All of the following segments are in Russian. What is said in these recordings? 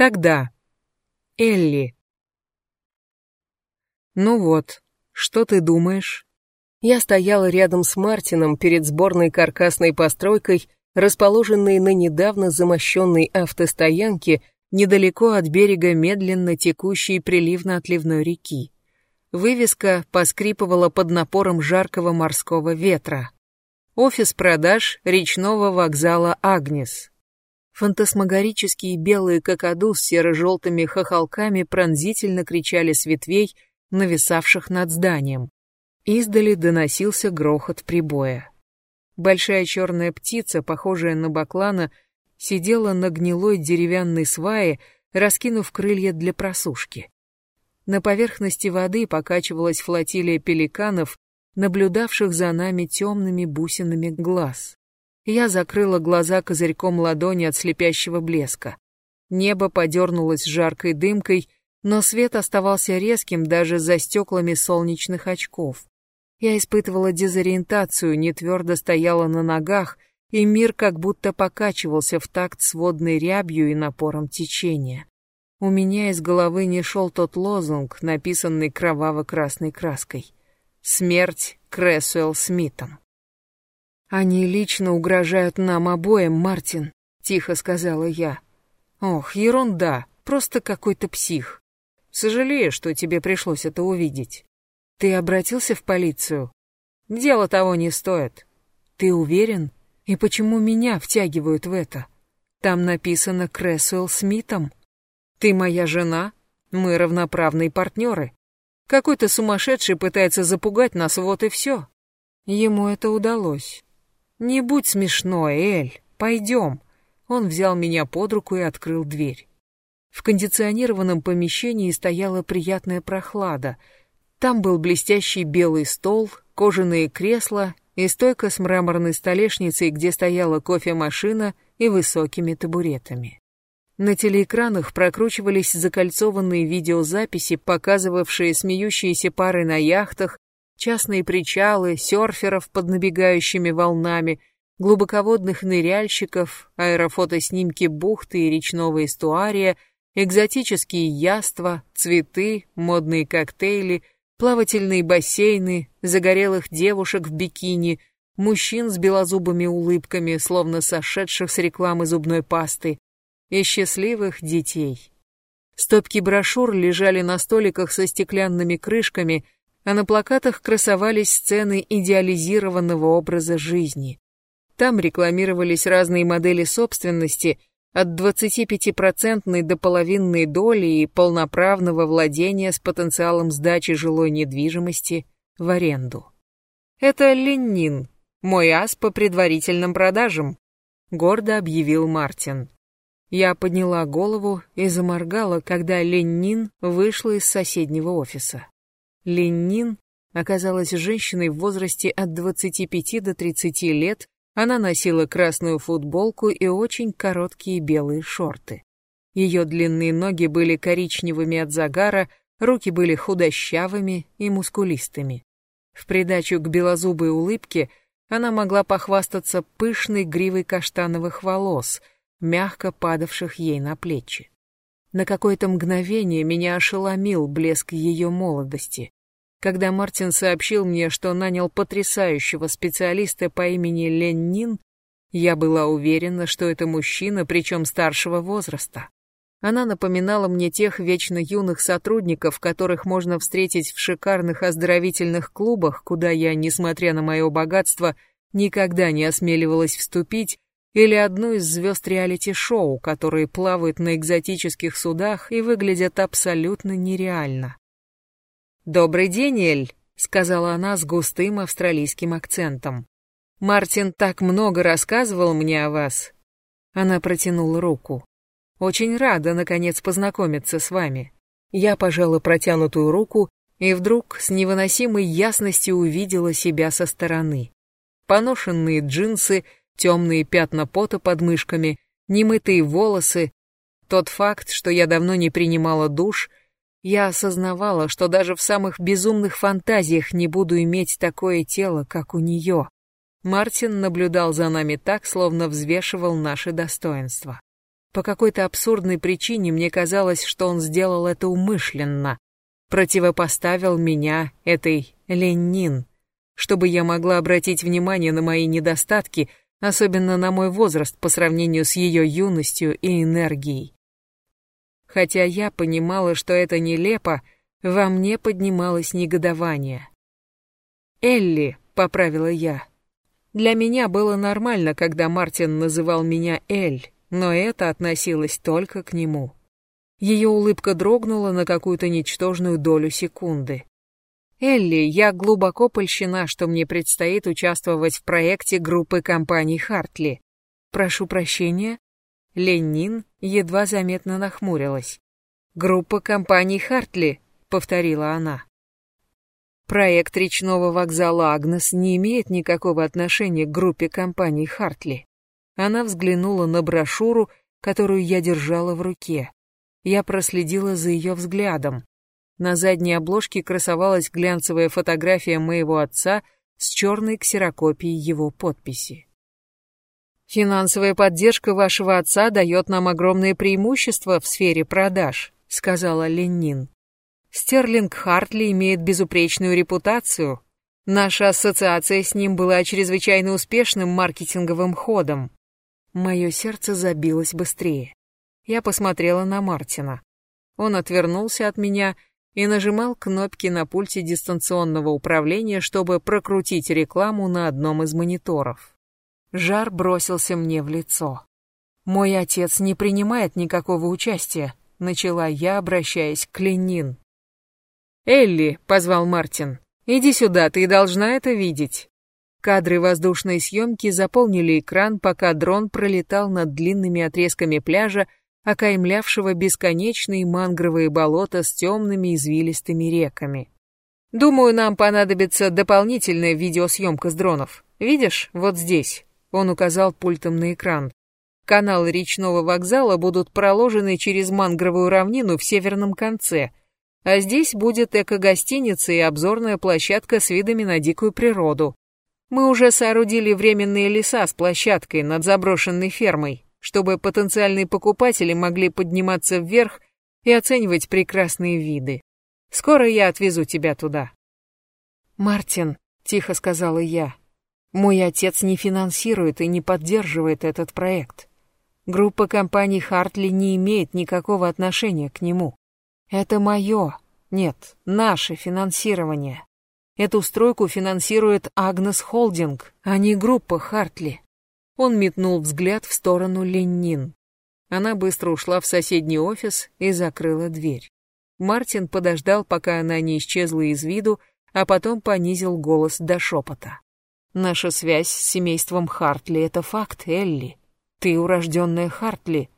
Тогда. Элли. Ну вот, что ты думаешь? Я стояла рядом с Мартином перед сборной каркасной постройкой, расположенной на недавно замощенной автостоянке недалеко от берега медленно текущей приливно-отливной реки. Вывеска поскрипывала под напором жаркого морского ветра. Офис продаж речного вокзала «Агнес». Фантасмагорические белые какаду с серо-желтыми хохолками пронзительно кричали с ветвей, нависавших над зданием. Издали доносился грохот прибоя. Большая черная птица, похожая на баклана, сидела на гнилой деревянной свае, раскинув крылья для просушки. На поверхности воды покачивалась флотилия пеликанов, наблюдавших за нами темными бусинами глаз. Я закрыла глаза козырьком ладони от слепящего блеска. Небо подернулось жаркой дымкой, но свет оставался резким даже за стеклами солнечных очков. Я испытывала дезориентацию, не твердо стояла на ногах, и мир как будто покачивался в такт с водной рябью и напором течения. У меня из головы не шел тот лозунг, написанный кроваво-красной краской. «Смерть Крэсуэлл Смитом». «Они лично угрожают нам обоим, Мартин», — тихо сказала я. «Ох, ерунда, просто какой-то псих. Сожалею, что тебе пришлось это увидеть. Ты обратился в полицию? Дело того не стоит. Ты уверен? И почему меня втягивают в это? Там написано Крэсуэлл Смитом. Ты моя жена, мы равноправные партнеры. Какой-то сумасшедший пытается запугать нас, вот и все. Ему это удалось. Не будь смешной, Эль, пойдем. Он взял меня под руку и открыл дверь. В кондиционированном помещении стояла приятная прохлада. Там был блестящий белый стол, кожаные кресла и стойка с мраморной столешницей, где стояла кофемашина и высокими табуретами. На телеэкранах прокручивались закольцованные видеозаписи, показывавшие смеющиеся пары на яхтах, частные причалы, серферов под набегающими волнами, глубоководных ныряльщиков, аэрофотоснимки бухты и речного эстуария — экзотические яства, цветы, модные коктейли, плавательные бассейны, загорелых девушек в бикини, мужчин с белозубыми улыбками, словно сошедших с рекламы зубной пасты, и счастливых детей. Стопки брошюр лежали на столиках со стеклянными крышками, а на плакатах красовались сцены идеализированного образа жизни. Там рекламировались разные модели собственности – от 25% до половинной доли и полноправного владения с потенциалом сдачи жилой недвижимости в аренду. Это Леннин, мой ас по предварительным продажам, гордо объявил Мартин. Я подняла голову и заморгала, когда Леннин вышла из соседнего офиса. Леннин оказалась женщиной в возрасте от 25 до 30 лет она носила красную футболку и очень короткие белые шорты. Ее длинные ноги были коричневыми от загара, руки были худощавыми и мускулистыми. В придачу к белозубой улыбке она могла похвастаться пышной гривой каштановых волос, мягко падавших ей на плечи. На какое-то мгновение меня ошеломил блеск ее молодости. Когда Мартин сообщил мне, что нанял потрясающего специалиста по имени Леннин, я была уверена, что это мужчина, причем старшего возраста. Она напоминала мне тех вечно юных сотрудников, которых можно встретить в шикарных оздоровительных клубах, куда я, несмотря на мое богатство, никогда не осмеливалась вступить, или одну из звезд реалити-шоу, которые плавают на экзотических судах и выглядят абсолютно нереально. «Добрый день, Эль», — сказала она с густым австралийским акцентом. «Мартин так много рассказывал мне о вас». Она протянула руку. «Очень рада, наконец, познакомиться с вами». Я пожала протянутую руку и вдруг с невыносимой ясностью увидела себя со стороны. Поношенные джинсы, темные пятна пота под мышками, немытые волосы. Тот факт, что я давно не принимала душ — я осознавала, что даже в самых безумных фантазиях не буду иметь такое тело, как у нее. Мартин наблюдал за нами так, словно взвешивал наши достоинства. По какой-то абсурдной причине мне казалось, что он сделал это умышленно. Противопоставил меня этой Ленин, чтобы я могла обратить внимание на мои недостатки, особенно на мой возраст по сравнению с ее юностью и энергией. Хотя я понимала, что это нелепо, во мне поднималось негодование. «Элли», — поправила я. Для меня было нормально, когда Мартин называл меня Эль, но это относилось только к нему. Ее улыбка дрогнула на какую-то ничтожную долю секунды. «Элли, я глубоко польщена, что мне предстоит участвовать в проекте группы компаний Хартли. Прошу прощения». Ленин едва заметно нахмурилась. «Группа компаний Хартли», — повторила она. Проект речного вокзала «Агнес» не имеет никакого отношения к группе компаний Хартли. Она взглянула на брошюру, которую я держала в руке. Я проследила за ее взглядом. На задней обложке красовалась глянцевая фотография моего отца с черной ксерокопией его подписи. «Финансовая поддержка вашего отца дает нам огромное преимущество в сфере продаж», — сказала Ленин. «Стерлинг Хартли имеет безупречную репутацию. Наша ассоциация с ним была чрезвычайно успешным маркетинговым ходом». Мое сердце забилось быстрее. Я посмотрела на Мартина. Он отвернулся от меня и нажимал кнопки на пульте дистанционного управления, чтобы прокрутить рекламу на одном из мониторов. Жар бросился мне в лицо. «Мой отец не принимает никакого участия», — начала я, обращаясь к Ленин. «Элли», — позвал Мартин, — «иди сюда, ты должна это видеть». Кадры воздушной съемки заполнили экран, пока дрон пролетал над длинными отрезками пляжа, окаймлявшего бесконечные мангровые болота с темными извилистыми реками. «Думаю, нам понадобится дополнительная видеосъемка с дронов. Видишь, вот здесь», — он указал пультом на экран. «Каналы речного вокзала будут проложены через мангровую равнину в северном конце, а здесь будет эко-гостиница и обзорная площадка с видами на дикую природу. Мы уже соорудили временные леса с площадкой над заброшенной фермой, чтобы потенциальные покупатели могли подниматься вверх и оценивать прекрасные виды. Скоро я отвезу тебя туда. Мартин, тихо сказала я, мой отец не финансирует и не поддерживает этот проект. Группа компаний Хартли не имеет никакого отношения к нему. Это мое, нет, наше финансирование. Эту стройку финансирует Агнес Холдинг, а не группа Хартли. Он метнул взгляд в сторону Ленин. Она быстро ушла в соседний офис и закрыла дверь. Мартин подождал, пока она не исчезла из виду, а потом понизил голос до шепота. «Наша связь с семейством Хартли — это факт, Элли. Ты урожденная Хартли.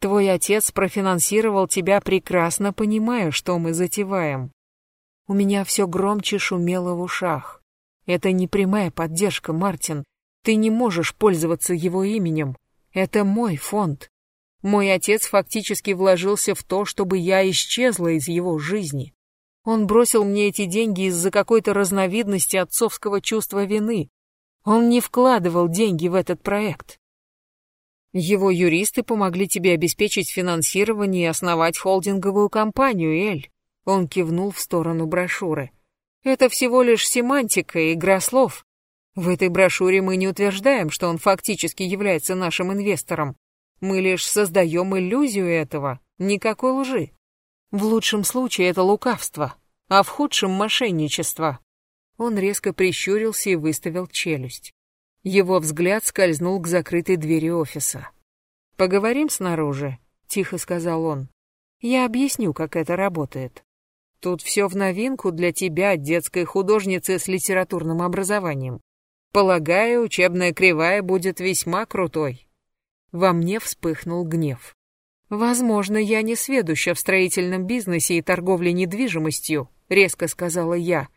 Твой отец профинансировал тебя, прекрасно понимая, что мы затеваем. У меня все громче шумело в ушах. Это не прямая поддержка, Мартин. Ты не можешь пользоваться его именем. Это мой фонд. Мой отец фактически вложился в то, чтобы я исчезла из его жизни. Он бросил мне эти деньги из-за какой-то разновидности отцовского чувства вины. Он не вкладывал деньги в этот проект. Его юристы помогли тебе обеспечить финансирование и основать холдинговую компанию, Эль. Он кивнул в сторону брошюры. Это всего лишь семантика, игра слов. В этой брошюре мы не утверждаем, что он фактически является нашим инвестором. Мы лишь создаем иллюзию этого, никакой лжи. В лучшем случае это лукавство, а в худшем мошенничество. Он резко прищурился и выставил челюсть. Его взгляд скользнул к закрытой двери офиса. «Поговорим снаружи», — тихо сказал он. «Я объясню, как это работает. Тут все в новинку для тебя, детской художницы с литературным образованием. Полагаю, учебная кривая будет весьма крутой. Во мне вспыхнул гнев. Возможно, я не сведуща в строительном бизнесе и торговле недвижимостью, резко сказала я,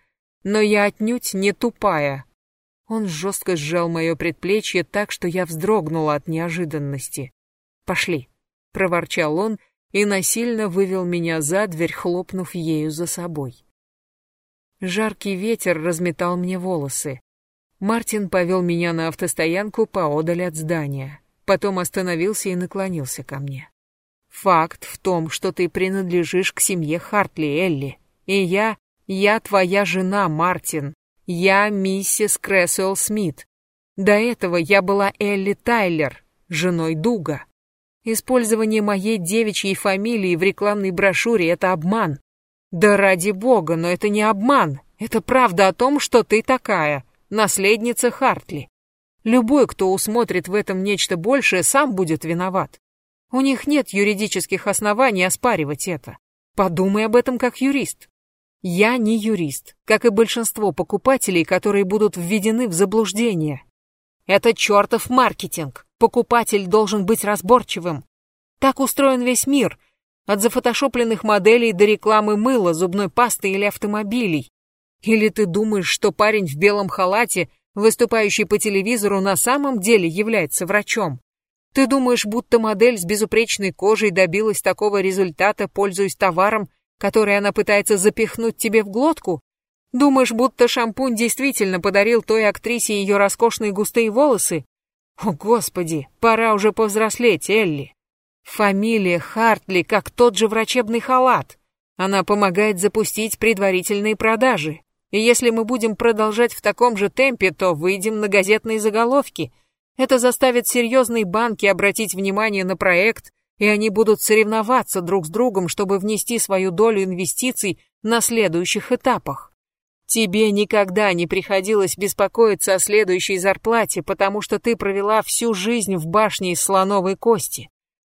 но я отнюдь не тупая. Он жестко сжал мое предплечье так, что я вздрогнула от неожиданности. «Пошли», — проворчал он и насильно вывел меня за дверь, хлопнув ею за собой. Жаркий ветер разметал мне волосы. Мартин повел меня на автостоянку поодаль от здания. Потом остановился и наклонился ко мне. Факт в том, что ты принадлежишь к семье Хартли, Элли. И я... я твоя жена, Мартин. Я миссис Крэсуэлл Смит. До этого я была Элли Тайлер, женой Дуга. Использование моей девичьей фамилии в рекламной брошюре — это обман. Да ради бога, но это не обман. Это правда о том, что ты такая, наследница Хартли. Любой, кто усмотрит в этом нечто большее, сам будет виноват. У них нет юридических оснований оспаривать это. Подумай об этом как юрист. Я не юрист, как и большинство покупателей, которые будут введены в заблуждение. Это чертов маркетинг. Покупатель должен быть разборчивым. Так устроен весь мир. От зафотошопленных моделей до рекламы мыла, зубной пасты или автомобилей. Или ты думаешь, что парень в белом халате, выступающий по телевизору, на самом деле является врачом? Ты думаешь, будто модель с безупречной кожей добилась такого результата, пользуясь товаром, который она пытается запихнуть тебе в глотку? Думаешь, будто шампунь действительно подарил той актрисе ее роскошные густые волосы? О, Господи, пора уже повзрослеть, Элли. Фамилия Хартли, как тот же врачебный халат. Она помогает запустить предварительные продажи. И если мы будем продолжать в таком же темпе, то выйдем на газетные заголовки. Это заставит серьезные банки обратить внимание на проект, и они будут соревноваться друг с другом, чтобы внести свою долю инвестиций на следующих этапах. Тебе никогда не приходилось беспокоиться о следующей зарплате, потому что ты провела всю жизнь в башне из слоновой кости.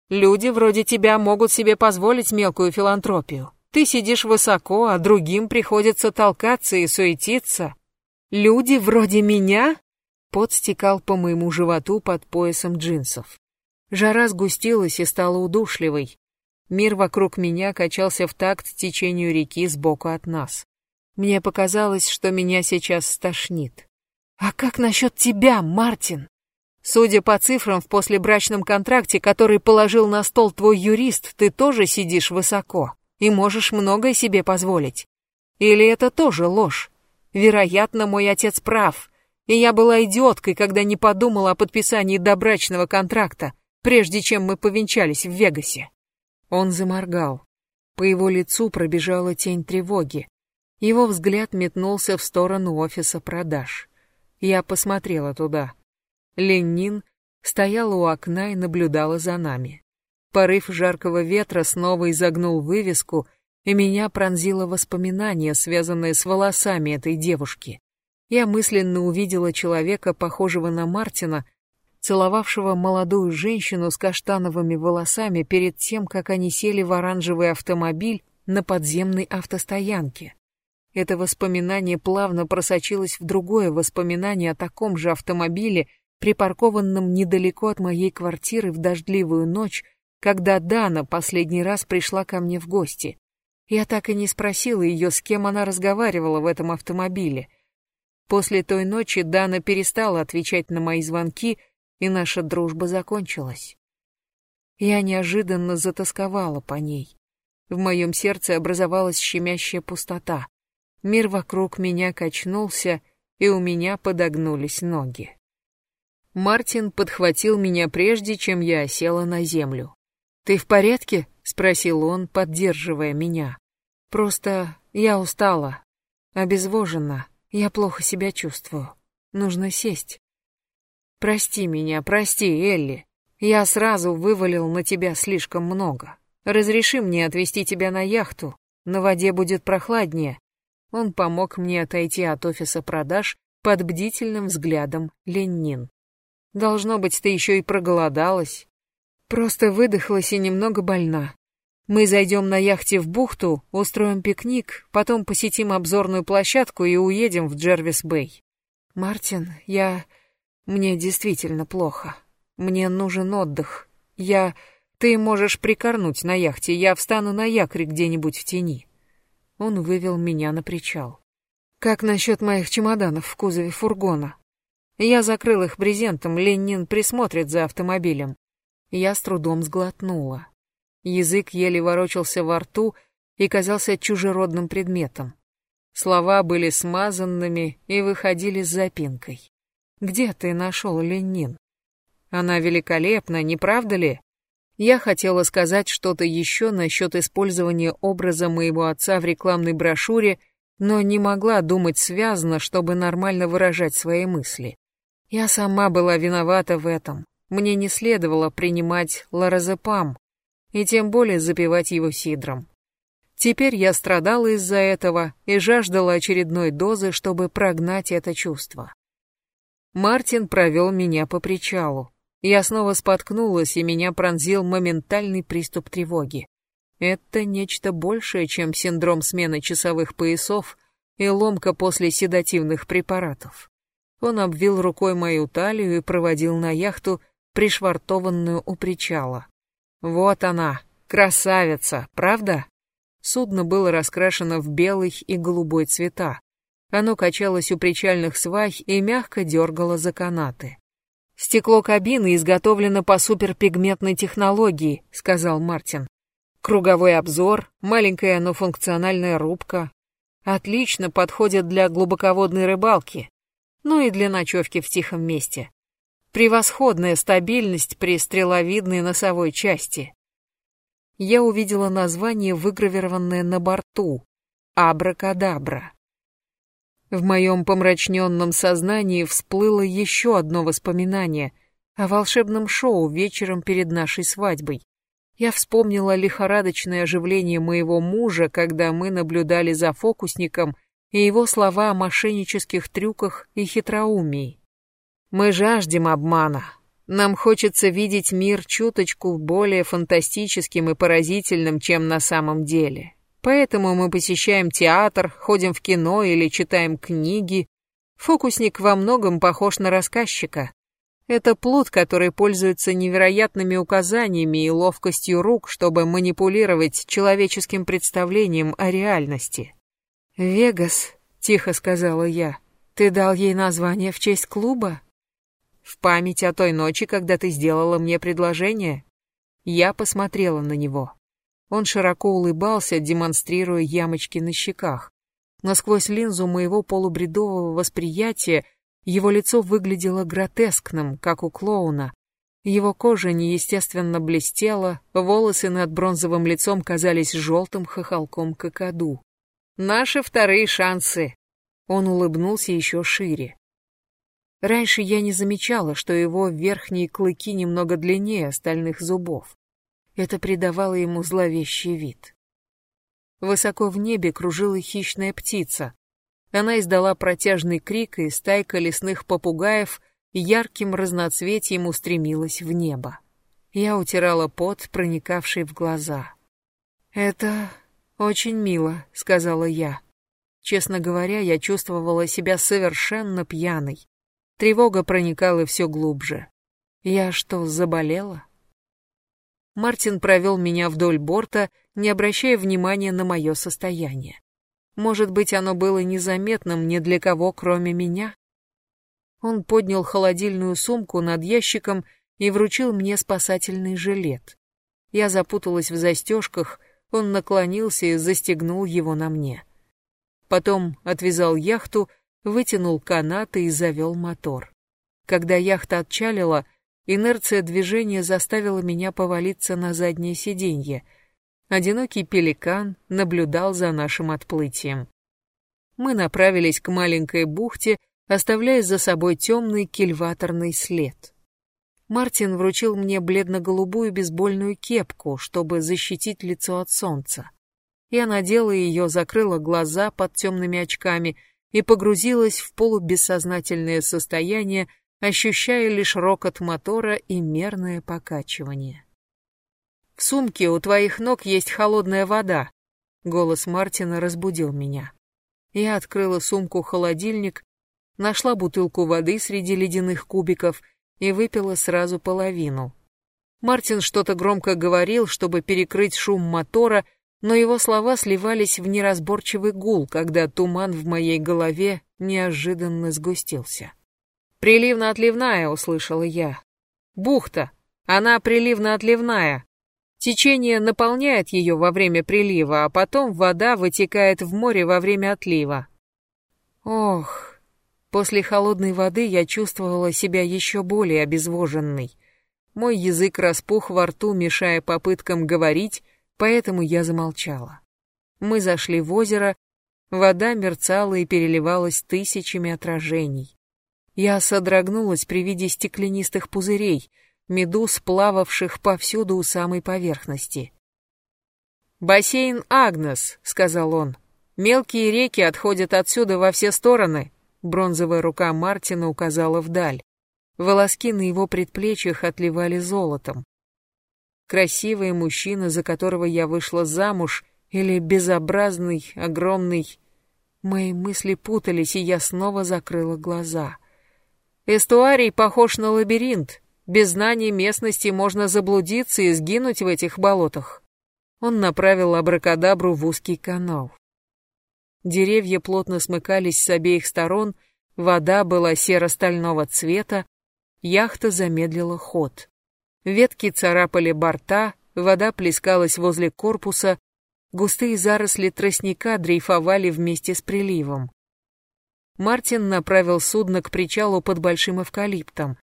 Люди вроде тебя могут себе позволить мелкую филантропию. Ты сидишь высоко, а другим приходится толкаться и суетиться. Люди вроде меня? Пот стекал по моему животу под поясом джинсов. Жара сгустилась и стала удушливой. Мир вокруг меня качался в такт течению реки сбоку от нас. Мне показалось, что меня сейчас стошнит. А как насчет тебя, Мартин? Судя по цифрам в послебрачном контракте, который положил на стол твой юрист, ты тоже сидишь высоко и можешь многое себе позволить. Или это тоже ложь? Вероятно, мой отец прав, и я была идиоткой, когда не подумала о подписании добрачного контракта, прежде чем мы повенчались в Вегасе. Он заморгал. По его лицу пробежала тень тревоги. Его взгляд метнулся в сторону офиса продаж. Я посмотрела туда. Ленин стояла у окна и наблюдала за нами. Порыв жаркого ветра снова изогнул вывеску, и меня пронзило воспоминание, связанное с волосами этой девушки. Я мысленно увидела человека, похожего на Мартина, целовавшего молодую женщину с каштановыми волосами перед тем, как они сели в оранжевый автомобиль на подземной автостоянке. Это воспоминание плавно просочилось в другое воспоминание о таком же автомобиле, припаркованном недалеко от моей квартиры в дождливую ночь, когда Дана последний раз пришла ко мне в гости. Я так и не спросила ее, с кем она разговаривала в этом автомобиле. После той ночи Дана перестала отвечать на мои звонки, и наша дружба закончилась. Я неожиданно затасковала по ней. В моем сердце образовалась щемящая пустота. Мир вокруг меня качнулся, и у меня подогнулись ноги. Мартин подхватил меня прежде, чем я села на землю. «Ты в порядке?» — спросил он, поддерживая меня. «Просто я устала, обезвожена, я плохо себя чувствую. Нужно сесть». «Прости меня, прости, Элли. Я сразу вывалил на тебя слишком много. Разреши мне отвезти тебя на яхту. На воде будет прохладнее, он помог мне отойти от офиса продаж под бдительным взглядом Леннин. Должно быть, ты еще и проголодалась. Просто выдохлась и немного больна. Мы зайдем на яхте в бухту, устроим пикник, потом посетим обзорную площадку и уедем в Джервис-Бэй. Мартин, я... Мне действительно плохо. Мне нужен отдых. Я... Ты можешь прикорнуть на яхте, я встану на якорь где-нибудь в тени. Он вывел меня на причал. «Как насчет моих чемоданов в кузове фургона?» Я закрыл их брезентом, Ленин присмотрит за автомобилем. Я с трудом сглотнула. Язык еле ворочался во рту и казался чужеродным предметом. Слова были смазанными и выходили с запинкой. «Где ты нашел Ленин?» Она великолепна, не правда ли? Я хотела сказать что-то еще насчет использования образа моего отца в рекламной брошюре, но не могла думать связно, чтобы нормально выражать свои мысли. Я сама была виновата в этом. Мне не следовало принимать лоразепам, и тем более запивать его сидром. Теперь я страдала из-за этого и жаждала очередной дозы, чтобы прогнать это чувство. Мартин провел меня по причалу. Я снова споткнулась, и меня пронзил моментальный приступ тревоги. Это нечто большее, чем синдром смены часовых поясов и ломка после седативных препаратов. Он обвил рукой мою талию и проводил на яхту, пришвартованную у причала. Вот она, красавица, правда? Судно было раскрашено в белый и голубой цвета. Оно качалось у причальных свай и мягко дергало за канаты. «Стекло кабины изготовлено по суперпигментной технологии», — сказал Мартин. «Круговой обзор, маленькая, но функциональная рубка. Отлично подходит для глубоководной рыбалки, ну и для ночевки в тихом месте. Превосходная стабильность при стреловидной носовой части». Я увидела название, выгравированное на борту — «Абракадабра». В моем помрачненном сознании всплыло еще одно воспоминание о волшебном шоу вечером перед нашей свадьбой. Я вспомнила лихорадочное оживление моего мужа, когда мы наблюдали за фокусником и его слова о мошеннических трюках и хитроумии. Мы жаждем обмана. Нам хочется видеть мир чуточку более фантастическим и поразительным, чем на самом деле. Поэтому мы посещаем театр, ходим в кино или читаем книги. Фокусник во многом похож на рассказчика. Это плут, который пользуется невероятными указаниями и ловкостью рук, чтобы манипулировать человеческим представлением о реальности. «Вегас», — тихо сказала я, — «ты дал ей название в честь клуба?» «В память о той ночи, когда ты сделала мне предложение?» Я посмотрела на него. Он широко улыбался, демонстрируя ямочки на щеках. Насквозь линзу моего полубредового восприятия его лицо выглядело гротескным, как у клоуна. Его кожа неестественно блестела, волосы над бронзовым лицом казались желтым хохолком какаду. «Наши вторые шансы!» Он улыбнулся еще шире. Раньше я не замечала, что его верхние клыки немного длиннее остальных зубов. Это придавало ему зловещий вид. Высоко в небе кружила хищная птица. Она издала протяжный крик, и стайка лесных попугаев ярким разноцветием устремилась в небо. Я утирала пот, проникавший в глаза. «Это очень мило», — сказала я. Честно говоря, я чувствовала себя совершенно пьяной. Тревога проникала все глубже. Я что, заболела? Мартин провел меня вдоль борта, не обращая внимания на мое состояние. Может быть, оно было незаметным ни для кого, кроме меня? Он поднял холодильную сумку над ящиком и вручил мне спасательный жилет. Я запуталась в застежках, он наклонился и застегнул его на мне. Потом отвязал яхту, вытянул канаты и завел мотор. Когда яхта отчалила, Инерция движения заставила меня повалиться на заднее сиденье. Одинокий пеликан наблюдал за нашим отплытием. Мы направились к маленькой бухте, оставляя за собой темный кильваторный след. Мартин вручил мне бледно-голубую бейсбольную кепку, чтобы защитить лицо от солнца. Я надела ее, закрыла глаза под темными очками и погрузилась в полубессознательное состояние, ощущая лишь рокот мотора и мерное покачивание. «В сумке у твоих ног есть холодная вода», — голос Мартина разбудил меня. Я открыла сумку-холодильник, нашла бутылку воды среди ледяных кубиков и выпила сразу половину. Мартин что-то громко говорил, чтобы перекрыть шум мотора, но его слова сливались в неразборчивый гул, когда туман в моей голове неожиданно сгустился. «Приливно-отливная», — услышала я. «Бухта. Она приливно-отливная. Течение наполняет ее во время прилива, а потом вода вытекает в море во время отлива». Ох, после холодной воды я чувствовала себя еще более обезвоженной. Мой язык распух во рту, мешая попыткам говорить, поэтому я замолчала. Мы зашли в озеро, вода мерцала и переливалась тысячами отражений. Я содрогнулась при виде стеклянистых пузырей, медуз, плававших повсюду у самой поверхности. «Бассейн Агнес», — сказал он. «Мелкие реки отходят отсюда во все стороны». Бронзовая рука Мартина указала вдаль. Волоски на его предплечьях отливали золотом. Красивый мужчина, за которого я вышла замуж, или безобразный, огромный... Мои мысли путались, и я снова закрыла глаза. Эстуарий похож на лабиринт. Без знания местности можно заблудиться и сгинуть в этих болотах. Он направил абракадабру в узкий канал. Деревья плотно смыкались с обеих сторон, вода была серо-стального цвета, яхта замедлила ход. Ветки царапали борта, вода плескалась возле корпуса, густые заросли тростника дрейфовали вместе с приливом. Мартин направил судно к причалу под большим эвкалиптом.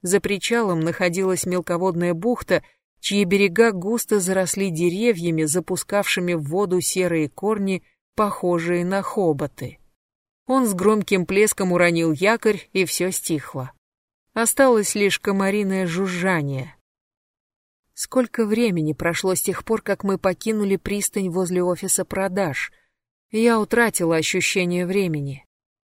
За причалом находилась мелководная бухта, чьи берега густо заросли деревьями, запускавшими в воду серые корни, похожие на хоботы. Он с громким плеском уронил якорь, и все стихло. Осталось лишь комариное жужжание. Сколько времени прошло с тех пор, как мы покинули пристань возле офиса продаж? Я утратила ощущение времени.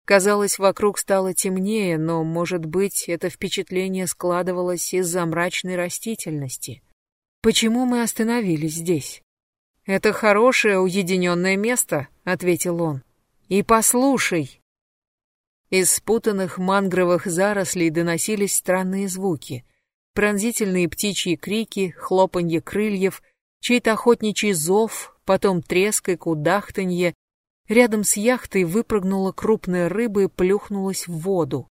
Казалось, вокруг стало темнее, но, может быть, это впечатление складывалось из-за мрачной растительности. Почему мы остановились здесь? «Это хорошее уединенное место», — ответил он. «И послушай». Из спутанных мангровых зарослей доносились странные звуки. Пронзительные птичьи крики, хлопанье крыльев, чей-то охотничий зов, потом треск и кудахтанье. Рядом с яхтой выпрыгнула крупная рыба и плюхнулась в воду.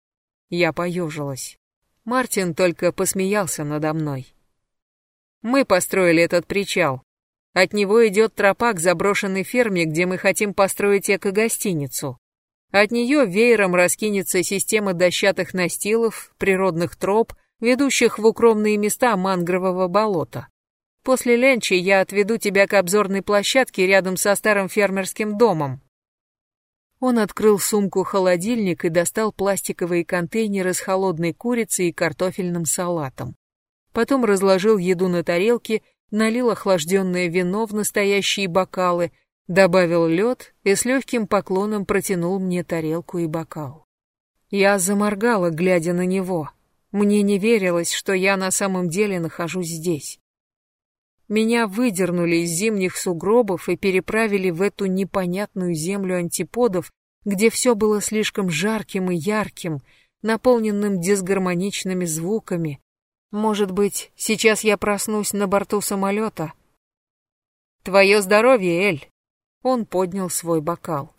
Я поежилась. Мартин только посмеялся надо мной. Мы построили этот причал, от него идет тропа к заброшенной ферме, где мы хотим построить эко-гостиницу. От нее веером раскинется система дощатых настилов, природных троп, ведущих в укромные места мангрового болота. После ленчи я отведу тебя к обзорной площадке рядом со старым фермерским домом. Он открыл сумку-холодильник и достал пластиковые контейнеры с холодной курицей и картофельным салатом. Потом разложил еду на тарелке налил охлажденное вино в настоящие бокалы, добавил лед и с легким поклоном протянул мне тарелку и бокал. Я заморгала, глядя на него. Мне не верилось, что я на самом деле нахожусь здесь. Меня выдернули из зимних сугробов и переправили в эту непонятную землю антиподов, где все было слишком жарким и ярким, наполненным дисгармоничными звуками, может быть, сейчас я проснусь на борту самолета? Твое здоровье, Эль. Он поднял свой бокал.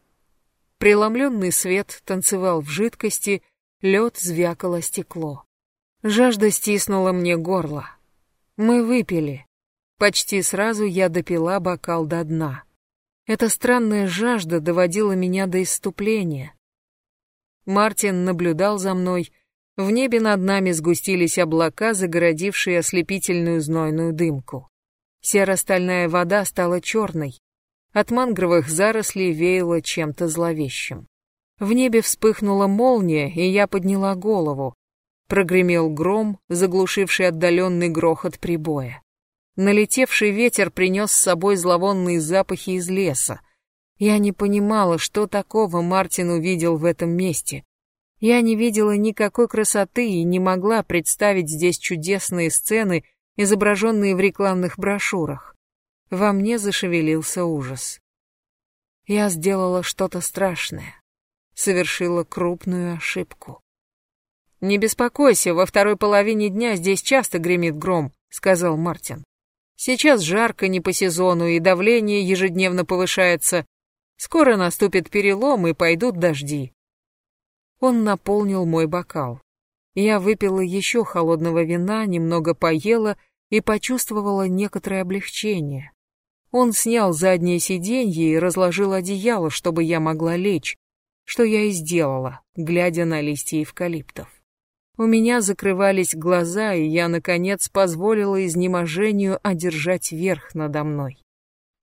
Преломленный свет танцевал в жидкости, лед звякало стекло. Жажда стиснула мне горло. Мы выпили. Почти сразу я допила бокал до дна. Эта странная жажда доводила меня до исступления. Мартин наблюдал за мной, в небе над нами сгустились облака, загородившие ослепительную знойную дымку. Серо-стальная вода стала черной. От мангровых зарослей веяло чем-то зловещим. В небе вспыхнула молния, и я подняла голову. Прогремел гром, заглушивший отдаленный грохот прибоя. Налетевший ветер принес с собой зловонные запахи из леса. Я не понимала, что такого Мартин увидел в этом месте. Я не видела никакой красоты и не могла представить здесь чудесные сцены, изображенные в рекламных брошюрах. Во мне зашевелился ужас. Я сделала что-то страшное. Совершила крупную ошибку. «Не беспокойся, во второй половине дня здесь часто гремит гром», — сказал Мартин. «Сейчас жарко не по сезону, и давление ежедневно повышается. Скоро наступит перелом, и пойдут дожди. Он наполнил мой бокал. Я выпила еще холодного вина, немного поела и почувствовала некоторое облегчение. Он снял заднее сиденье и разложил одеяло, чтобы я могла лечь, что я и сделала, глядя на листья эвкалиптов. У меня закрывались глаза, и я, наконец, позволила изнеможению одержать верх надо мной.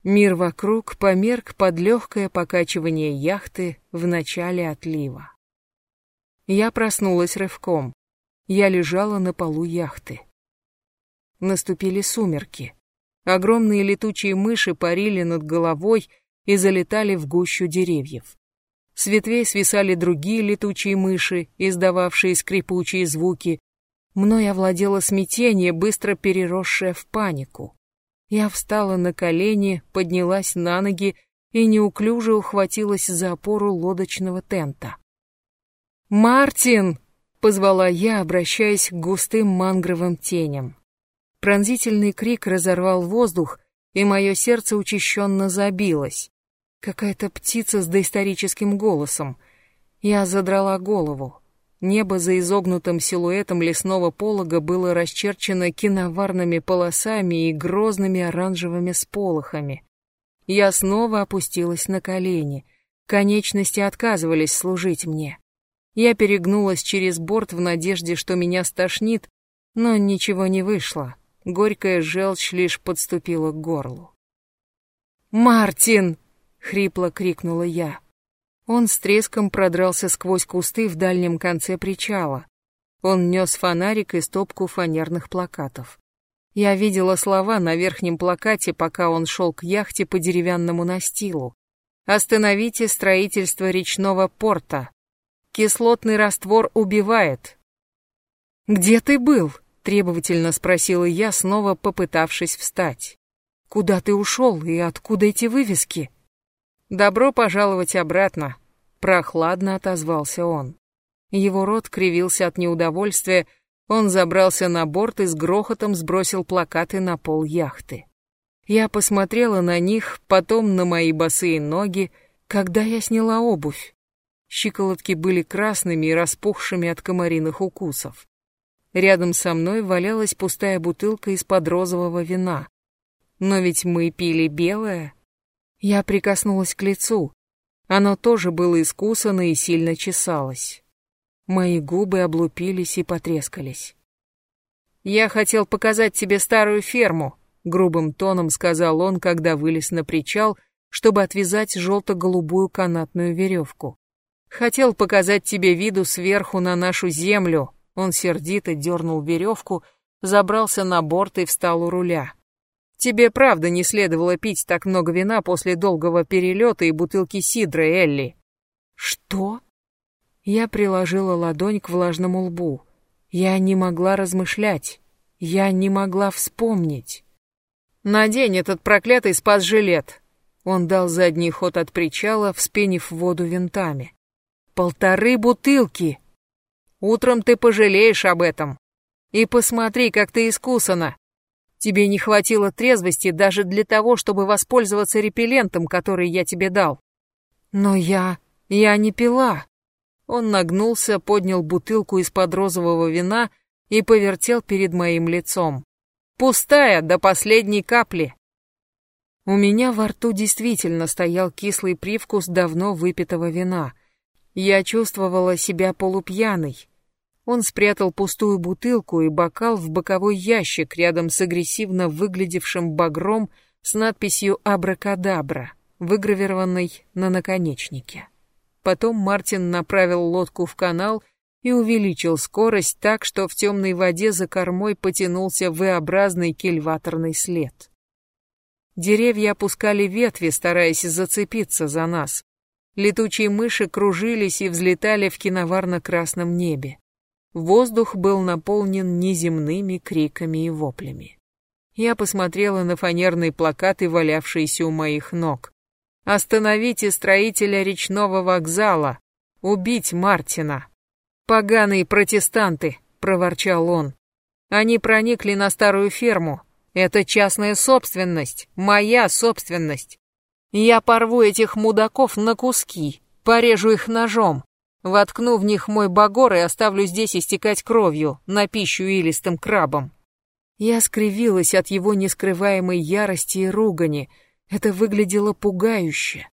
Мир вокруг померк под легкое покачивание яхты в начале отлива. Я проснулась рывком. Я лежала на полу яхты. Наступили сумерки. Огромные летучие мыши парили над головой и залетали в гущу деревьев. С ветвей свисали другие летучие мыши, издававшие скрипучие звуки. Мной овладело смятение, быстро переросшее в панику. Я встала на колени, поднялась на ноги и неуклюже ухватилась за опору лодочного тента. «Мартин!» — позвала я, обращаясь к густым мангровым теням. Пронзительный крик разорвал воздух, и мое сердце учащенно забилось. Какая-то птица с доисторическим голосом. Я задрала голову. Небо за изогнутым силуэтом лесного полога было расчерчено киноварными полосами и грозными оранжевыми сполохами. Я снова опустилась на колени. Конечности отказывались служить мне. Я перегнулась через борт в надежде, что меня стошнит, но ничего не вышло. Горькая желчь лишь подступила к горлу. «Мартин!» Хрипло крикнула я. Он с треском продрался сквозь кусты в дальнем конце причала. Он нес фонарик и стопку фанерных плакатов. Я видела слова на верхнем плакате, пока он шел к яхте по деревянному настилу. «Остановите строительство речного порта. Кислотный раствор убивает». «Где ты был?» — требовательно спросила я, снова попытавшись встать. «Куда ты ушел и откуда эти вывески?» «Добро пожаловать обратно», — прохладно отозвался он. Его рот кривился от неудовольствия, он забрался на борт и с грохотом сбросил плакаты на пол яхты. Я посмотрела на них, потом на мои босые ноги, когда я сняла обувь. Щиколотки были красными и распухшими от комариных укусов. Рядом со мной валялась пустая бутылка из-под розового вина. Но ведь мы пили белое. Я прикоснулась к лицу. Оно тоже было искусано и сильно чесалось. Мои губы облупились и потрескались. «Я хотел показать тебе старую ферму», — грубым тоном сказал он, когда вылез на причал, чтобы отвязать желто-голубую канатную веревку. «Хотел показать тебе виду сверху на нашу землю». Он сердито дернул веревку, забрался на борт и встал у руля. Тебе правда не следовало пить так много вина после долгого перелета и бутылки сидра, Элли. Что? Я приложила ладонь к влажному лбу. Я не могла размышлять. Я не могла вспомнить. Надень этот проклятый спас-жилет. Он дал задний ход от причала, вспенив воду винтами. Полторы бутылки. Утром ты пожалеешь об этом. И посмотри, как ты искусана. Тебе не хватило трезвости даже для того, чтобы воспользоваться репеллентом, который я тебе дал. Но я... я не пила. Он нагнулся, поднял бутылку из-под розового вина и повертел перед моим лицом. Пустая до последней капли. У меня во рту действительно стоял кислый привкус давно выпитого вина. Я чувствовала себя полупьяной. Он спрятал пустую бутылку и бокал в боковой ящик рядом с агрессивно выглядевшим багром с надписью «Абракадабра», выгравированной на наконечнике. Потом Мартин направил лодку в канал и увеличил скорость так, что в темной воде за кормой потянулся V-образный кильваторный след. Деревья опускали ветви, стараясь зацепиться за нас. Летучие мыши кружились и взлетали в киноварно-красном небе. Воздух был наполнен неземными криками и воплями. Я посмотрела на фанерные плакаты, валявшиеся у моих ног. «Остановите строителя речного вокзала! Убить Мартина!» «Поганые протестанты!» — проворчал он. «Они проникли на старую ферму. Это частная собственность, моя собственность. Я порву этих мудаков на куски, порежу их ножом, Воткну в них мой багор и оставлю здесь истекать кровью, на пищу илистым крабам. Я скривилась от его нескрываемой ярости и ругани. Это выглядело пугающе,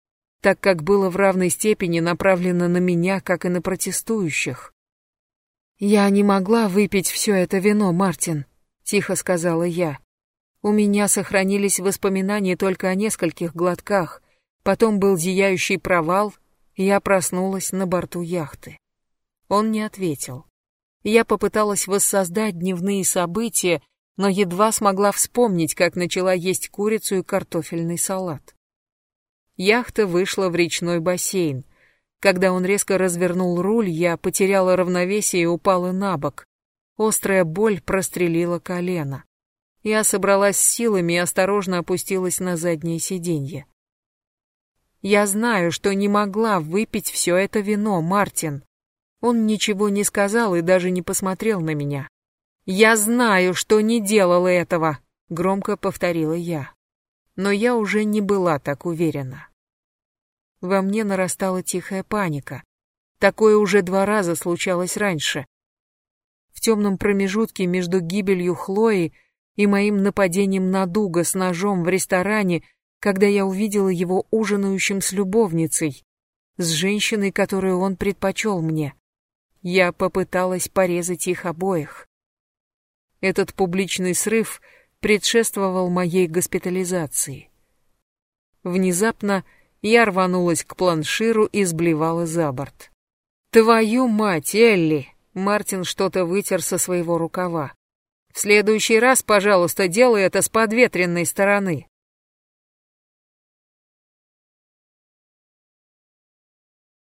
так как было в равной степени направлено на меня, как и на протестующих. «Я не могла выпить все это вино, Мартин», — тихо сказала я. У меня сохранились воспоминания только о нескольких глотках. Потом был зияющий провал, я проснулась на борту яхты. Он не ответил. Я попыталась воссоздать дневные события, но едва смогла вспомнить, как начала есть курицу и картофельный салат. Яхта вышла в речной бассейн. Когда он резко развернул руль, я потеряла равновесие и упала на бок. Острая боль прострелила колено. Я собралась силами и осторожно опустилась на заднее сиденье. Я знаю, что не могла выпить все это вино, Мартин. Он ничего не сказал и даже не посмотрел на меня. «Я знаю, что не делала этого», — громко повторила я. Но я уже не была так уверена. Во мне нарастала тихая паника. Такое уже два раза случалось раньше. В темном промежутке между гибелью Хлои и моим нападением на Дуга с ножом в ресторане, когда я увидела его ужинающим с любовницей, с женщиной, которую он предпочел мне. Я попыталась порезать их обоих. Этот публичный срыв предшествовал моей госпитализации. Внезапно я рванулась к планширу и сблевала за борт. «Твою мать, Элли!» Мартин что-то вытер со своего рукава. «В следующий раз, пожалуйста, делай это с подветренной стороны».